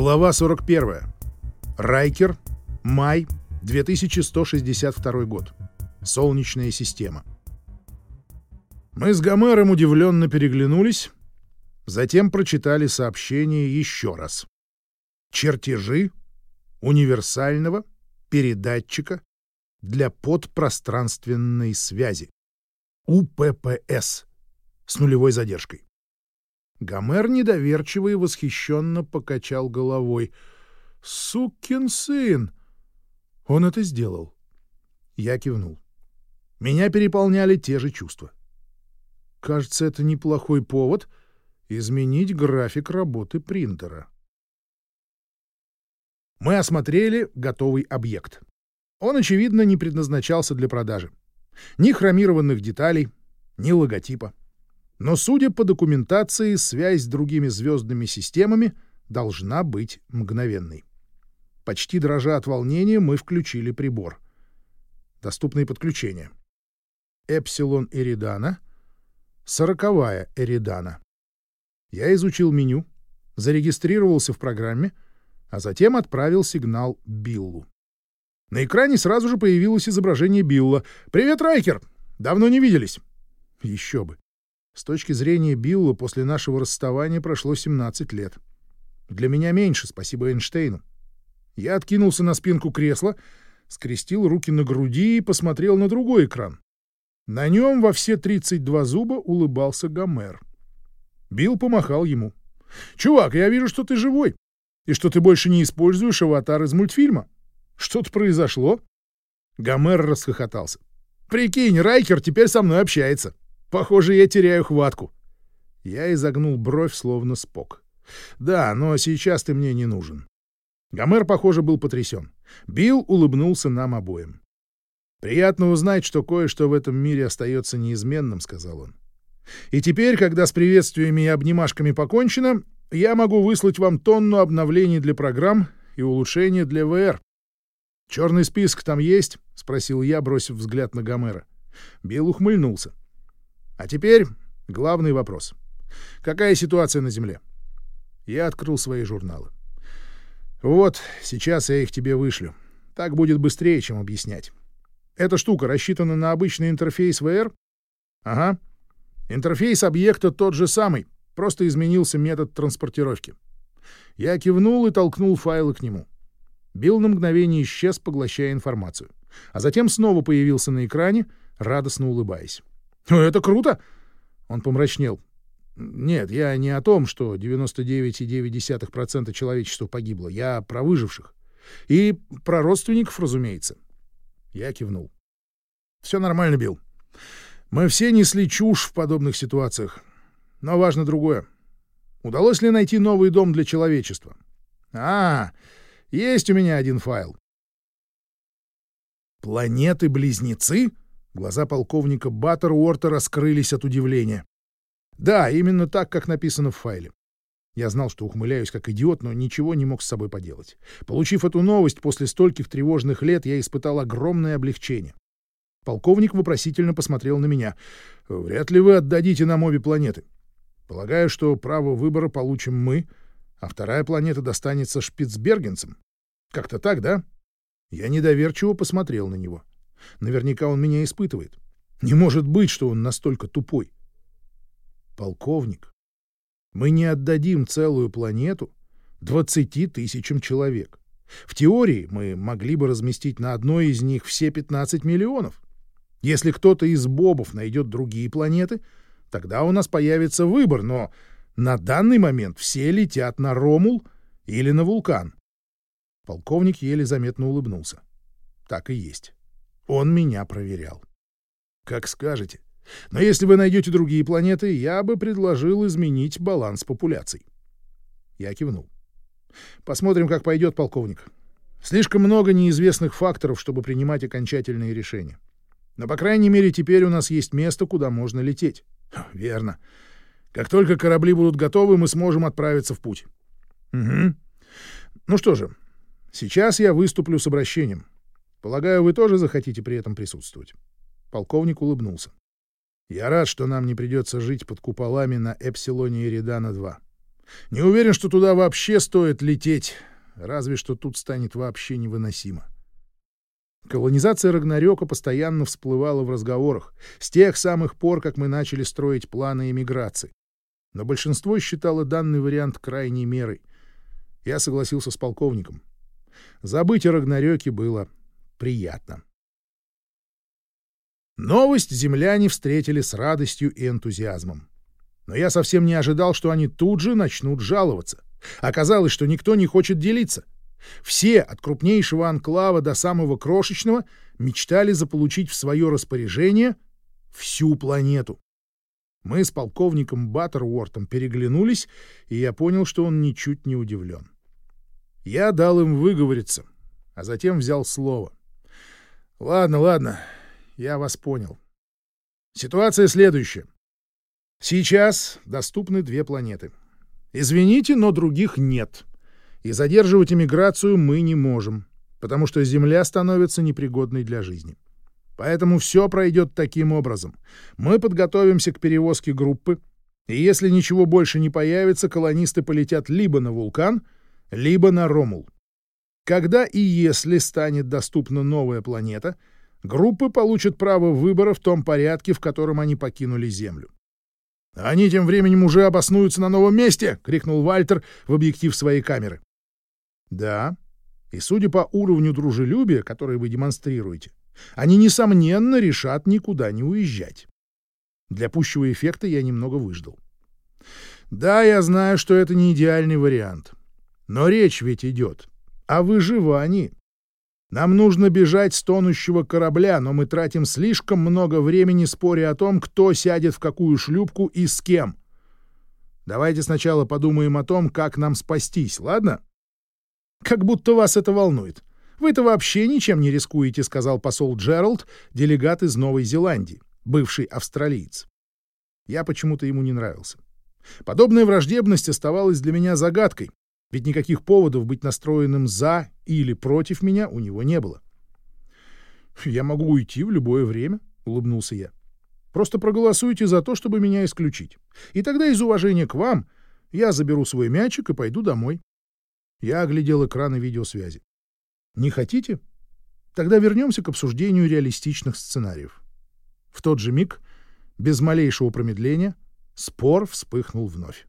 Глава 41. Райкер. Май. 2162 год. Солнечная система. Мы с Гомером удивленно переглянулись, затем прочитали сообщение еще раз. Чертежи универсального передатчика для подпространственной связи. УППС с нулевой задержкой. Гомер недоверчиво и восхищенно покачал головой. «Сукин сын!» Он это сделал. Я кивнул. Меня переполняли те же чувства. Кажется, это неплохой повод изменить график работы принтера. Мы осмотрели готовый объект. Он, очевидно, не предназначался для продажи. Ни хромированных деталей, ни логотипа. Но, судя по документации, связь с другими звездными системами должна быть мгновенной. Почти дрожа от волнения, мы включили прибор. Доступные подключения. Эпсилон Эридана, сороковая Эридана. Я изучил меню, зарегистрировался в программе, а затем отправил сигнал Биллу. На экране сразу же появилось изображение Билла. «Привет, Райкер! Давно не виделись!» Еще бы. С точки зрения Билла, после нашего расставания прошло 17 лет. Для меня меньше, спасибо Эйнштейну. Я откинулся на спинку кресла, скрестил руки на груди и посмотрел на другой экран. На нем во все 32 зуба улыбался Гомер. Билл помахал ему. «Чувак, я вижу, что ты живой, и что ты больше не используешь аватар из мультфильма. Что-то произошло?» Гомер расхохотался. «Прикинь, Райкер теперь со мной общается. Похоже, я теряю хватку. Я изогнул бровь, словно спок. Да, но сейчас ты мне не нужен. Гомер, похоже, был потрясен. Билл улыбнулся нам обоим. «Приятно узнать, что кое-что в этом мире остается неизменным», — сказал он. «И теперь, когда с приветствиями и обнимашками покончено, я могу выслать вам тонну обновлений для программ и улучшения для ВР. Черный список там есть?» — спросил я, бросив взгляд на Гомера. Билл ухмыльнулся. А теперь главный вопрос. Какая ситуация на Земле? Я открыл свои журналы. Вот, сейчас я их тебе вышлю. Так будет быстрее, чем объяснять. Эта штука рассчитана на обычный интерфейс VR? Ага. Интерфейс объекта тот же самый, просто изменился метод транспортировки. Я кивнул и толкнул файлы к нему. Билл на мгновение исчез, поглощая информацию. А затем снова появился на экране, радостно улыбаясь. «Ну, это круто!» Он помрачнел. «Нет, я не о том, что 99,9% человечества погибло. Я про выживших. И про родственников, разумеется». Я кивнул. «Все нормально, Билл. Мы все несли чушь в подобных ситуациях. Но важно другое. Удалось ли найти новый дом для человечества? А, есть у меня один файл. Планеты-близнецы? Глаза полковника Баттеруорта раскрылись от удивления. Да, именно так, как написано в файле. Я знал, что ухмыляюсь как идиот, но ничего не мог с собой поделать. Получив эту новость после стольких тревожных лет, я испытал огромное облегчение. Полковник вопросительно посмотрел на меня. «Вряд ли вы отдадите нам обе планеты. Полагаю, что право выбора получим мы, а вторая планета достанется шпицбергенцам. Как-то так, да?» Я недоверчиво посмотрел на него. Наверняка он меня испытывает. Не может быть, что он настолько тупой. Полковник, мы не отдадим целую планету двадцати тысячам человек. В теории мы могли бы разместить на одной из них все 15 миллионов. Если кто-то из бобов найдет другие планеты, тогда у нас появится выбор, но на данный момент все летят на Ромул или на Вулкан. Полковник еле заметно улыбнулся. Так и есть. Он меня проверял. Как скажете. Но если вы найдете другие планеты, я бы предложил изменить баланс популяций. Я кивнул. Посмотрим, как пойдет, полковник. Слишком много неизвестных факторов, чтобы принимать окончательные решения. Но, по крайней мере, теперь у нас есть место, куда можно лететь. Верно. Как только корабли будут готовы, мы сможем отправиться в путь. Угу. Ну что же, сейчас я выступлю с обращением. Полагаю, вы тоже захотите при этом присутствовать. Полковник улыбнулся. Я рад, что нам не придется жить под куполами на Эпсилоне Эридана-2. Не уверен, что туда вообще стоит лететь, разве что тут станет вообще невыносимо. Колонизация Рагнарёка постоянно всплывала в разговорах, с тех самых пор, как мы начали строить планы эмиграции. Но большинство считало данный вариант крайней мерой. Я согласился с полковником. Забыть о Рагнарёке было приятно. Новость земляне встретили с радостью и энтузиазмом. Но я совсем не ожидал, что они тут же начнут жаловаться. Оказалось, что никто не хочет делиться. Все, от крупнейшего анклава до самого крошечного, мечтали заполучить в свое распоряжение всю планету. Мы с полковником Баттервортом переглянулись, и я понял, что он ничуть не удивлен. Я дал им выговориться, а затем взял слово. «Ладно, ладно, я вас понял. Ситуация следующая. Сейчас доступны две планеты. Извините, но других нет. И задерживать иммиграцию мы не можем, потому что Земля становится непригодной для жизни. Поэтому все пройдет таким образом. Мы подготовимся к перевозке группы, и если ничего больше не появится, колонисты полетят либо на вулкан, либо на Ромул. Когда и если станет доступна новая планета, группы получат право выбора в том порядке, в котором они покинули Землю. «Они тем временем уже обоснуются на новом месте!» — крикнул Вальтер в объектив своей камеры. «Да, и судя по уровню дружелюбия, который вы демонстрируете, они, несомненно, решат никуда не уезжать. Для пущего эффекта я немного выждал. Да, я знаю, что это не идеальный вариант. Но речь ведь идет о выживании. Нам нужно бежать с тонущего корабля, но мы тратим слишком много времени, споря о том, кто сядет в какую шлюпку и с кем. Давайте сначала подумаем о том, как нам спастись, ладно? Как будто вас это волнует. Вы-то вообще ничем не рискуете, сказал посол Джеральд, делегат из Новой Зеландии, бывший австралиец. Я почему-то ему не нравился. Подобная враждебность оставалась для меня загадкой, ведь никаких поводов быть настроенным «за» или «против» меня у него не было. «Я могу уйти в любое время», — улыбнулся я. «Просто проголосуйте за то, чтобы меня исключить. И тогда из уважения к вам я заберу свой мячик и пойду домой». Я оглядел экраны видеосвязи. «Не хотите? Тогда вернемся к обсуждению реалистичных сценариев». В тот же миг, без малейшего промедления, спор вспыхнул вновь.